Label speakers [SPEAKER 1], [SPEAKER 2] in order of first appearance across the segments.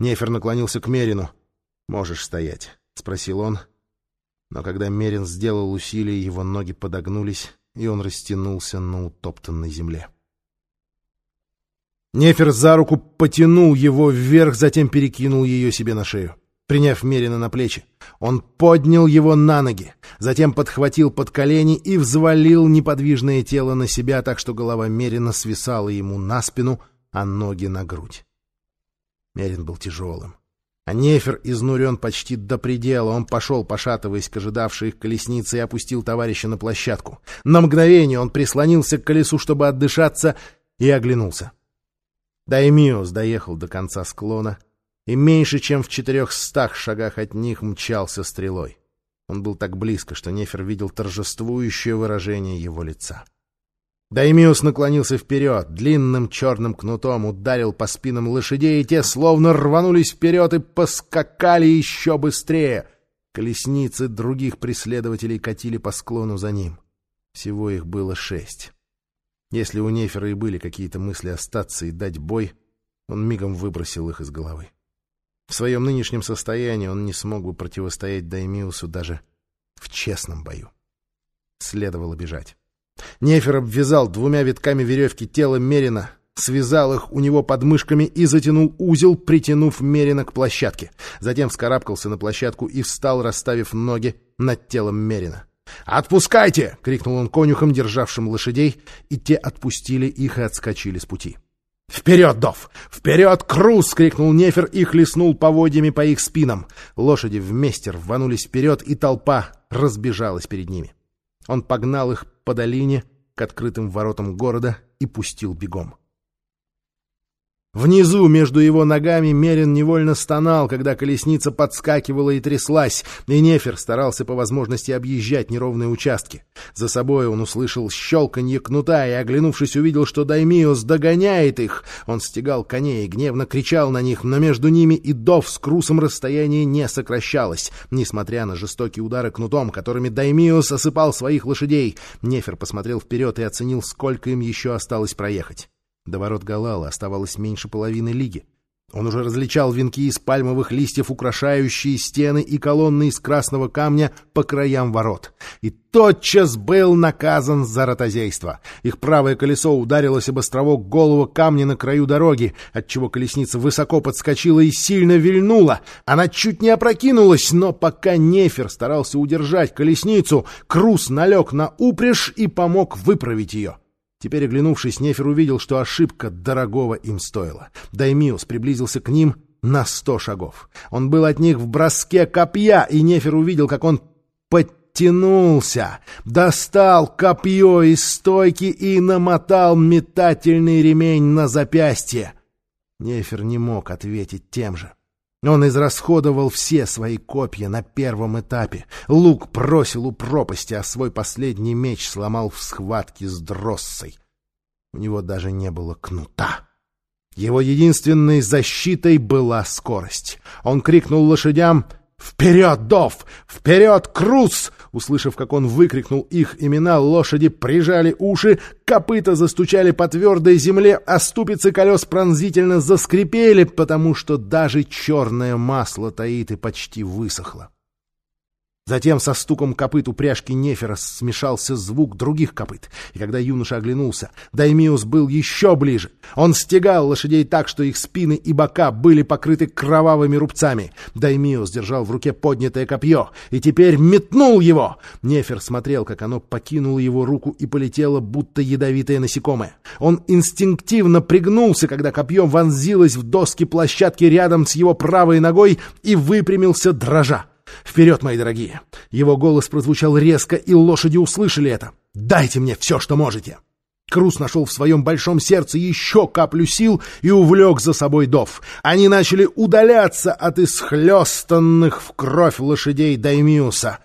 [SPEAKER 1] Нефер наклонился к Мерину. «Можешь стоять», — спросил он. Но когда Мерин сделал усилие, его ноги подогнулись, и он растянулся на утоптанной земле. Нефер за руку потянул его вверх, затем перекинул ее себе на шею. Приняв Мерина на плечи, он поднял его на ноги, затем подхватил под колени и взвалил неподвижное тело на себя, так что голова Мерина свисала ему на спину, а ноги на грудь. Мерин был тяжелым. А Нефер изнурен почти до предела. Он пошел, пошатываясь к ожидавшей их колеснице, и опустил товарища на площадку. На мгновение он прислонился к колесу, чтобы отдышаться, и оглянулся. Даймиос доехал до конца склона и меньше чем в четырехстах шагах от них мчался стрелой. Он был так близко, что Нефер видел торжествующее выражение его лица. Даймиус наклонился вперед, длинным черным кнутом ударил по спинам лошадей, и те словно рванулись вперед и поскакали еще быстрее. Колесницы других преследователей катили по склону за ним. Всего их было шесть. Если у Нефера и были какие-то мысли остаться и дать бой, он мигом выбросил их из головы. В своем нынешнем состоянии он не смог бы противостоять Даймиусу даже в честном бою. Следовало бежать. Нефер обвязал двумя витками веревки тело Мерина, связал их у него под мышками и затянул узел, притянув Мерина к площадке. Затем вскарабкался на площадку и встал, расставив ноги над телом Мерина. «Отпускайте!» — крикнул он конюхам, державшим лошадей, и те отпустили их и отскочили с пути. «Вперед, Дов! Вперед, Круз!» — крикнул Нефер и хлестнул поводьями по их спинам. Лошади вместе рванулись вперед, и толпа разбежалась перед ними. Он погнал их по долине к открытым воротам города и пустил бегом. Внизу, между его ногами, Мерин невольно стонал, когда колесница подскакивала и тряслась, и Нефер старался по возможности объезжать неровные участки. За собой он услышал щелканье кнута и, оглянувшись, увидел, что Даймиос догоняет их. Он стегал коней и гневно кричал на них, но между ними и Дов с Крусом расстояние не сокращалось, несмотря на жестокие удары кнутом, которыми Даймиос осыпал своих лошадей. Нефер посмотрел вперед и оценил, сколько им еще осталось проехать. До ворот Галала оставалось меньше половины лиги. Он уже различал венки из пальмовых листьев, украшающие стены и колонны из красного камня по краям ворот. И тотчас был наказан за ротозейство. Их правое колесо ударилось об островок голого камня на краю дороги, отчего колесница высоко подскочила и сильно вильнула. Она чуть не опрокинулась, но пока Нефер старался удержать колесницу, Крус налег на упряжь и помог выправить ее. Теперь, оглянувшись, Нефер увидел, что ошибка дорогого им стоила. Даймиус приблизился к ним на сто шагов. Он был от них в броске копья, и Нефер увидел, как он подтянулся, достал копье из стойки и намотал метательный ремень на запястье. Нефер не мог ответить тем же. Он израсходовал все свои копья на первом этапе. Лук бросил у пропасти, а свой последний меч сломал в схватке с Дроссой. У него даже не было кнута. Его единственной защитой была скорость. Он крикнул лошадям «Вперед, Дов! Вперед, Круз!» Услышав, как он выкрикнул их имена, лошади прижали уши, копыта застучали по твердой земле, а ступицы колес пронзительно заскрипели, потому что даже черное масло таит и почти высохло. Затем со стуком копыт упряжки Нефера смешался звук других копыт, и когда юноша оглянулся, Даймиус был еще ближе. Он стегал лошадей так, что их спины и бока были покрыты кровавыми рубцами. Даймиус держал в руке поднятое копье и теперь метнул его. Нефер смотрел, как оно покинуло его руку и полетело, будто ядовитое насекомое. Он инстинктивно пригнулся, когда копье вонзилось в доски площадки рядом с его правой ногой и выпрямился дрожа. «Вперед, мои дорогие!» Его голос прозвучал резко, и лошади услышали это. «Дайте мне все, что можете!» Крус нашел в своем большом сердце еще каплю сил и увлек за собой Дов. Они начали удаляться от исхлестанных в кровь лошадей Даймиуса.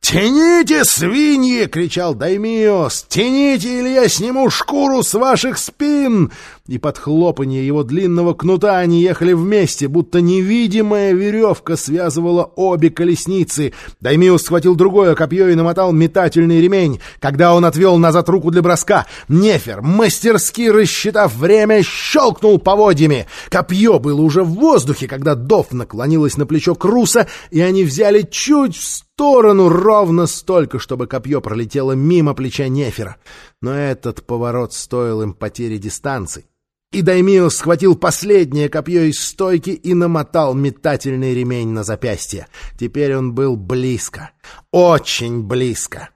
[SPEAKER 1] «Тяните, свиньи!» — кричал Даймиос. «Тяните, или я сниму шкуру с ваших спин!» И под хлопанье его длинного кнута они ехали вместе, будто невидимая веревка связывала обе колесницы. Даймиус схватил другое копье и намотал метательный ремень. Когда он отвел назад руку для броска, Нефер, мастерски рассчитав время, щелкнул поводьями. Копье было уже в воздухе, когда Дов наклонилась на плечо Круса, и они взяли чуть в сторону ровно столько, чтобы копье пролетело мимо плеча Нефера. Но этот поворот стоил им потери дистанции. И Даймио схватил последнее копье из стойки и намотал метательный ремень на запястье. Теперь он был близко. Очень близко.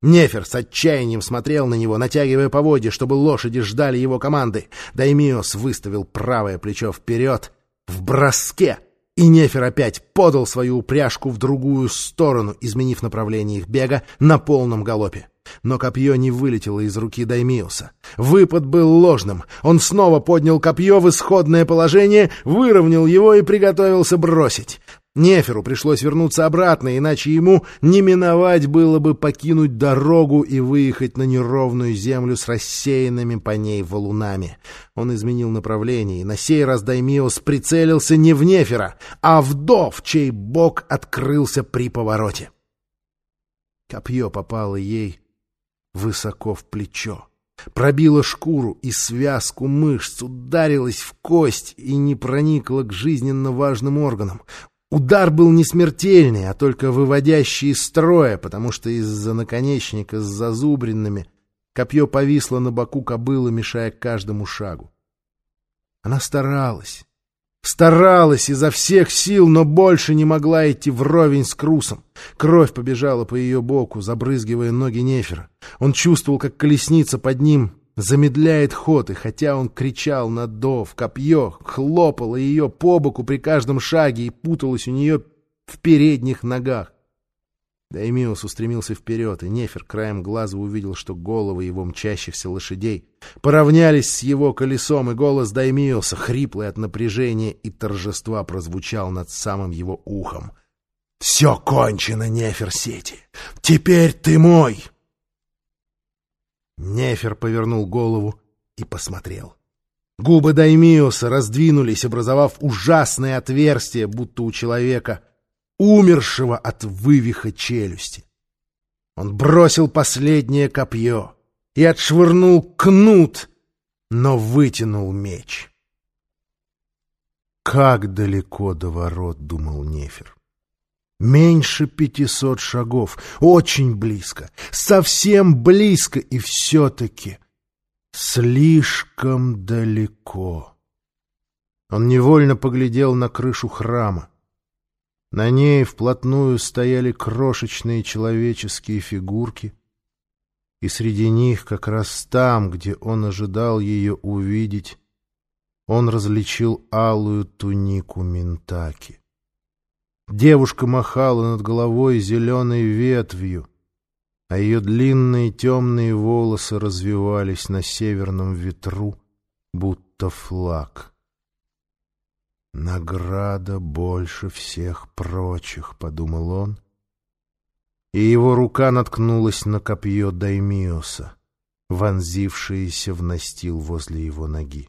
[SPEAKER 1] Нефер с отчаянием смотрел на него, натягивая поводья, чтобы лошади ждали его команды. Даймиос выставил правое плечо вперед в броске, и Нефер опять подал свою упряжку в другую сторону, изменив направление их бега на полном галопе. Но копье не вылетело из руки Даймиуса. Выпад был ложным. Он снова поднял копье в исходное положение, выровнял его и приготовился бросить. Неферу пришлось вернуться обратно, иначе ему не миновать было бы покинуть дорогу и выехать на неровную землю с рассеянными по ней валунами. Он изменил направление, и на сей раз Даймиос прицелился не в Нефера, а в Дов, чей бок открылся при повороте. Копье попало ей высоко в плечо. Пробила шкуру и связку мышц, ударилась в кость и не проникла к жизненно важным органам. Удар был не смертельный, а только выводящий из строя, потому что из-за наконечника с зазубринами копье повисло на боку кобылы, мешая каждому шагу. Она старалась, Старалась изо всех сил, но больше не могла идти вровень с Крусом. Кровь побежала по ее боку, забрызгивая ноги Нефера. Он чувствовал, как колесница под ним замедляет ход, и хотя он кричал на дов, копье хлопало ее по боку при каждом шаге и путалось у нее в передних ногах. Даймиус устремился вперед, и Нефер краем глаза увидел, что головы его мчащихся лошадей поравнялись с его колесом, и голос Даймиуса, хриплый от напряжения и торжества, прозвучал над самым его ухом. «Все кончено, Нефер-Сити! Теперь ты мой!» Нефер повернул голову и посмотрел. Губы Даймиуса раздвинулись, образовав ужасное отверстие, будто у человека, умершего от вывиха челюсти. Он бросил последнее копье и отшвырнул кнут, но вытянул меч. «Как далеко до ворот», — думал Нефер. «Меньше пятисот шагов, очень близко, совсем близко, и все-таки слишком далеко». Он невольно поглядел на крышу храма. На ней вплотную стояли крошечные человеческие фигурки, и среди них, как раз там, где он ожидал ее увидеть, он различил алую тунику Ментаки. Девушка махала над головой зеленой ветвью, а ее длинные темные волосы развивались на северном ветру, будто флаг. «Награда больше всех прочих», — подумал он, и его рука наткнулась на копье Даймиоса, вонзившееся в настил возле его ноги.